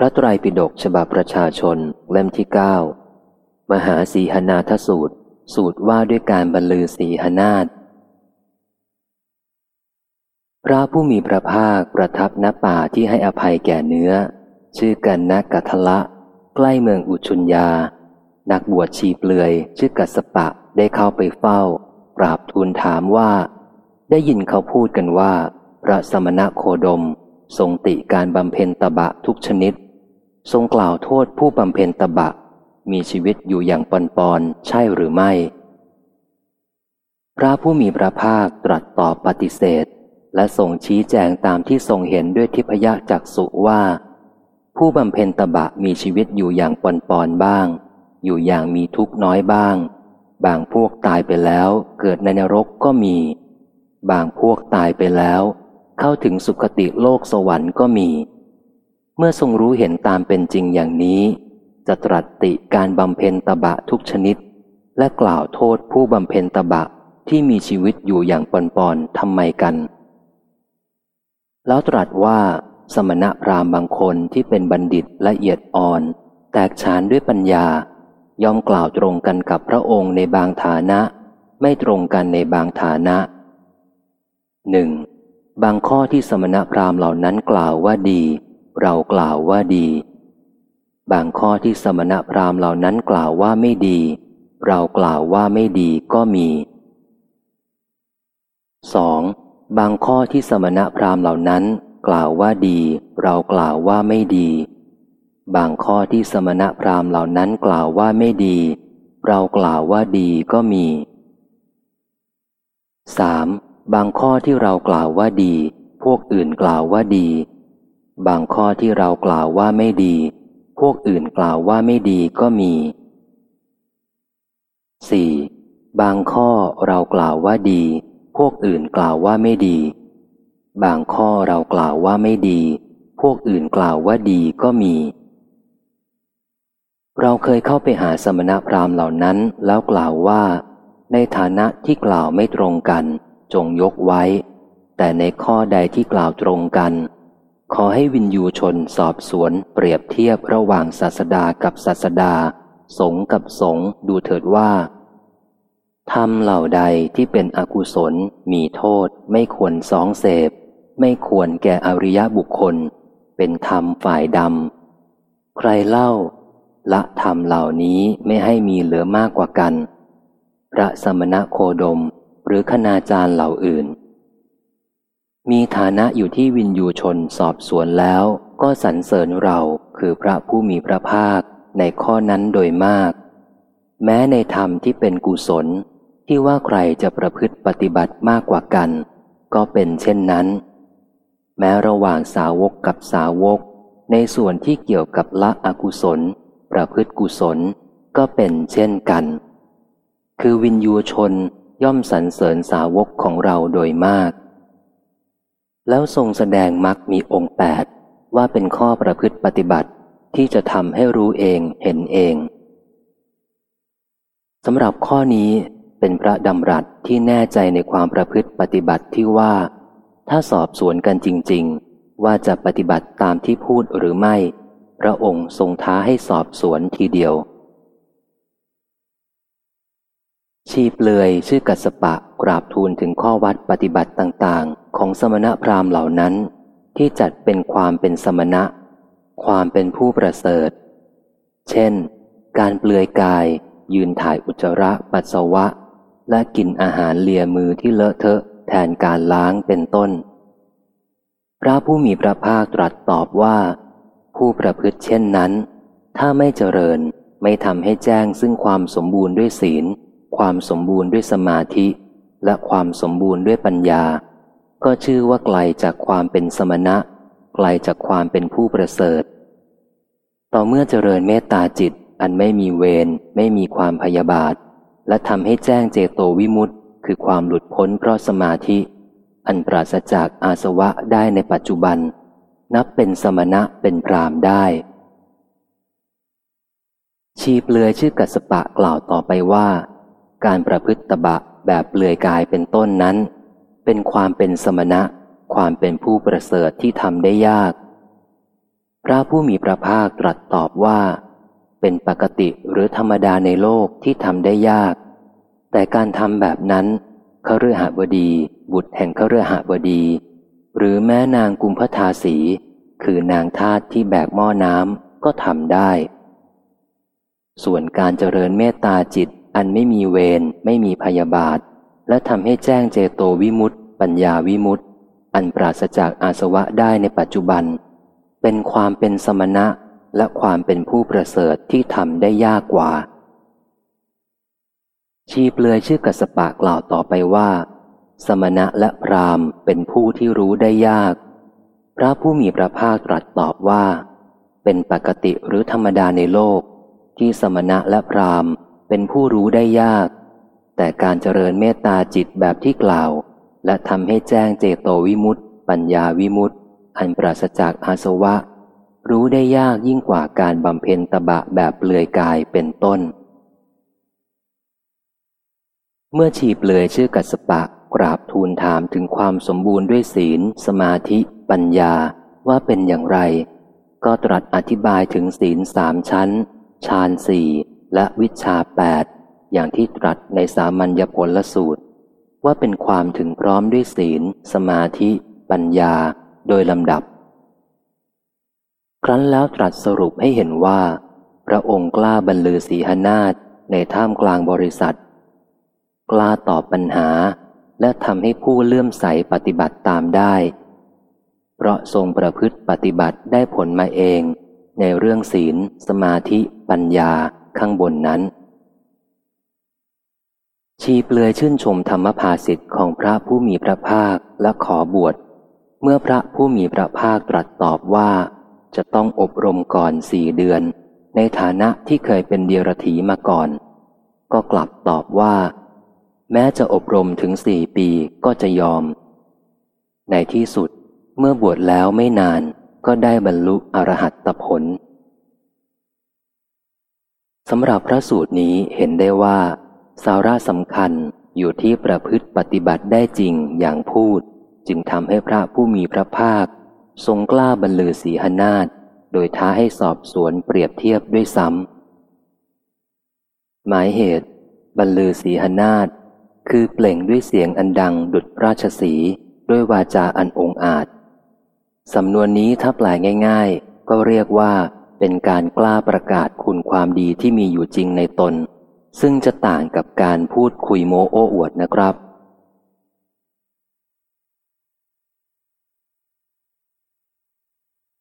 พระไตรปิฎกฉบับประชาชนเล่มที่เก้ามหาสีหนาทสูตร สูตรว่าด้วยการบรรลือสีหนาฏพระผู้มีพระภาคประทับณป่าที่ให้อภัยแก่เนื้อ ชื่อกันนกัทละ ใกล้เมืองอุชุญญา นักบวชชีเปลือย ชื่อกัสปะได้เข้าไปเฝ้ากราบทูลถามว่า ได้ยินเขาพูดกันว่า พระสมณะโคดม ทรงติการบำเพ็ญตบะทุกชนิด ทรงกล่าวโทษผู้บำเพ็ญตบะ มีชีวิตอยู่อย่างปอนปอนใช่หรือไม่ พระผู้มีพระภาคตรัสตอบปฏิเสธ และทรงชี้แจงตามที่ทรงเห็นด้วยทิพยจักสุว่า ผู้บำเพ็ญตบะมีชีวิตอยู่อย่างปอนปอนบ้าง อยู่อย่างมีทุกข์น้อยบ้าง บางพวกตายไปแล้วเกิดในนรกก็มี บางพวกตายไปแล้ว เข้าถึงสุคติโลกสวรรค์ก็มี เมื่อทรงรู้เห็นตามเป็นจริงอย่างนี้ จะตรัสติการบำเพ็ญตบะทุกชนิด และกล่าวโทษผู้บำเพ็ญตบะที่มีชีวิตอยู่อย่างปอนปอนทำไมกัน แล้วตรัสว่าสมณะพราหมณ์บางคนที่เป็นบัณฑิตละเอียดอ่อน แตกฉานด้วยปัญญา ย่อมกล่าวตรงกันกับพระองค์ในบางฐานะ ไม่ตรงกันในบางฐานะหนึ่งบางข้อที่สมณพราหมณ์เหล่านั้นกล่าวว่าดี เรากล่าวว่าดี บางข้อที่สมณพราหมณ์เหล่านั้นกล่าวว่าไม่ดี เรากล่าวว่าไม่ดีก็มีสองบางข้อที่สมณพราหมณ์เหล่านั้น กล่าวว่าดี เรากล่าวว่าไม่ดี บางข้อที่สมณพราหมณ์เหล่านั้นกล่าวว่าไม่ดี เรากล่าวว่าดีก็มี 3. บางข้อที่เรากล่าวว่าดี พวกอื่นกล่าวว่าดี บางข้อที่เรากล่าวว่าไม่ดี พวกอื่นกล่าวว่าไม่ดีก็มี 4. บางข้อเรากล่าวว่าดี พวกอื่นกล่าวว่าไม่ดี บางข้อเรากล่าวว่าไม่ดี พวกอื่นกล่าวว่าดีก็มี เราเคยเข้าไปหาสมณพราหมณ์เหล่านั้นแล้วกล่าวว่า ในฐานะที่กล่าวไม่ตรงกัน จงยกไว้ แต่ในข้อใดที่กล่าวตรงกัน ขอให้วินยูชนสอบสวนเปรียบเทียบระหว่างศาสดากับศาสดา สงกับสงดูเถิดว่าทำเหล่าใดที่เป็นอกุศล มีโทษ ไม่ควรสองเสพ ไม่ควรแก่อริยบุคคล เป็นธรรมฝ่ายดำ ใครเล่า ละธรรมเหล่านี้ไม่ให้มีเหลือมากกว่ากัน พระสมณะโคดมหรือคณาจารย์เหล่าอื่น มีฐานะอยู่ที่วินยูชนสอบสวนแล้วก็สรรเสริญเราคือพระผู้มีพระภาคในข้อนั้นโดยมาก แม้ในธรรมที่เป็นกุศลที่ว่าใครจะประพฤติปฏิบัติมากกว่ากัน ก็เป็นเช่นนั้น แม้ระหว่างสาวกกับสาวก ในส่วนที่เกี่ยวกับละอกุศล ประพฤติกุศลก็เป็นเช่นกัน คือวินยูชนย่อมสรรเสริญสาวกของเราโดยมาก แล้วทรงแสดงมรรคมีองค์แปดว่าเป็นข้อประพฤติปฏิบัติที่จะทำให้รู้เองเห็นเองสำหรับข้อนี้เป็นพระดำรัสที่แน่ใจในความประพฤติปฏิบัติที่ว่า ถ้าสอบสวนกันจริง ๆ ว่าจะปฏิบัติตามที่พูดหรือไม่ พระองค์ทรงท้าให้สอบสวนทีเดียว ชีเปลือยชื่อกัสปะกราบทูลถึงข้อวัดปฏิบัติต่างๆ ของสมณพราหมณ์เหล่านั้น ที่จัดเป็นความเป็นสมณะ ความเป็นผู้ประเสริฐ เช่น การเปลือยกาย ยืนถ่ายอุจจาระปัสสาวะ และกินอาหารเลียมือที่เลอะเทอะแทนการล้างเป็นต้น พระผู้มีพระภาคตรัสตอบว่า ผู้ประพฤติเช่นนั้น ถ้าไม่เจริญไม่ทำให้แจ้งซึ่งความสมบูรณ์ด้วยศีล ความสมบูรณ์ด้วยสมาธิ และความสมบูรณ์ด้วยปัญญา ก็ชื่อว่าไกลจากความเป็นสมณะ ไกลจากความเป็นผู้ประเสริฐ ต่อเมื่อเจริญเมตตาจิตอันไม่มีเวรไม่มีความพยาบาท และทำให้แจ้งเจโตวิมุตต์คือความหลุดพ้นเพราะสมาธิ อันปราศจากอาสวะได้ในปัจจุบัน นับเป็นสมณะเป็นพรามได้ ชีเปลือยชื่อกัสปะกล่าวต่อไปว่า การประพฤติตบะแบบเปลือยกายเป็นต้นนั้น เป็นความเป็นสมณะ ความเป็นผู้ประเสริฐที่ทำได้ยาก พระผู้มีพระภาคตรัสตอบว่า เป็นปกติหรือธรรมดาในโลกที่ทำได้ยาก แต่การทำแบบนั้นคฤหบดี บุตรแห่งคฤหบดี หรือแม้นางกุมพทาสี คือนางทาตที่แบกหม้อน้ำก็ทำได้ ส่วนการเจริญเมตตาจิต อันไม่มีเวรไม่มีพยาบาท และทำให้แจ้งเจโตวิมุตติปัญญาวิมุตติอันปราศจากอาสวะได้ในปัจจุบัน เป็นความเป็นสมณะและความเป็นผู้ประเสริฐที่ทำได้ยากกว่า ชีเปลือยชื่อกัสปะกล่าวต่อไปว่า สมณะและพรามเป็นผู้ที่รู้ได้ยาก พระผู้มีพระภาคตรัสตอบว่า เป็นปกติหรือธรรมดาในโลก ที่สมณะและพราม เป็นผู้รู้ได้ยาก แต่การเจริญเมตตาจิตแบบที่กล่าว และทำให้แจ้งเจโตวิมุตติ ปัญญาวิมุตติ อันปราศจากอาสวะ รู้ได้ยากยิ่งกว่าการบำเพ็ญตบะแบบเปลือยกายเป็นต้น เมื่อชีเปลือยชื่อกัสปะกราบทูลถามถึงความสมบูรณ์ด้วยศีล สมาธิ ปัญญาว่าเป็นอย่างไร ก็ตรัสอธิบายถึงศีลสามชั้น ฌานสี่ และวิชาแปดอย่างที่ตรัสในสามัญญผลลสูตร ว่าเป็นความถึงพร้อมด้วยศีล สมาธิ ปัญญา โดยลำดับ ครั้นแล้วตรัสสรุปให้เห็นว่า พระองค์กล้าบรรลือศีหนาฏในท่ามกลางบริษัท กล้าตอบปัญหาและทำให้ผู้เลื่อมใสปฏิบัติตามได้ เพราะทรงประพฤติปฏิบัติได้ผลมาเอง ในเรื่องศีล สมาธิ ปัญญา ข้างบนนั้น ชีเปลือยชื่นชมธรรมภาสิทธิ์ของพระผู้มีพระภาคและขอบวช เมื่อพระผู้มีพระภาคตรัสตอบว่า จะต้องอบรมก่อนสี่เดือน ในฐานะที่เคยเป็นเดียรถีมาก่อน ก็กลับตอบว่า แม้จะอบรมถึงสี่ปีก็จะยอม ในที่สุดเมื่อบวชแล้วไม่นานก็ได้บรรลุอรหัตผล สำหรับพระสูตรนี้เห็นได้ว่า สาระสำคัญอยู่ที่ประพฤติปฏิบัติได้จริงอย่างพูด จึงทำให้พระผู้มีพระภาค ทรงกล้าบรรลือศีหนาฏโดยท้าให้สอบสวนเปรียบเทียบด้วยซ้ำหมายเหตุ บรรลือศีหนาฏคือเปล่งด้วยเสียงอันดังดุดราชสีด้วยวาจาอันองอาจ สำนวนนี้ถ้าแปลง่าย ๆ ก็เรียกว่า เป็นการกล้าประกาศคุณความดีที่มีอยู่จริงในตน ซึ่งจะต่างกับการพูดคุยโมโอ้อวดนะครับ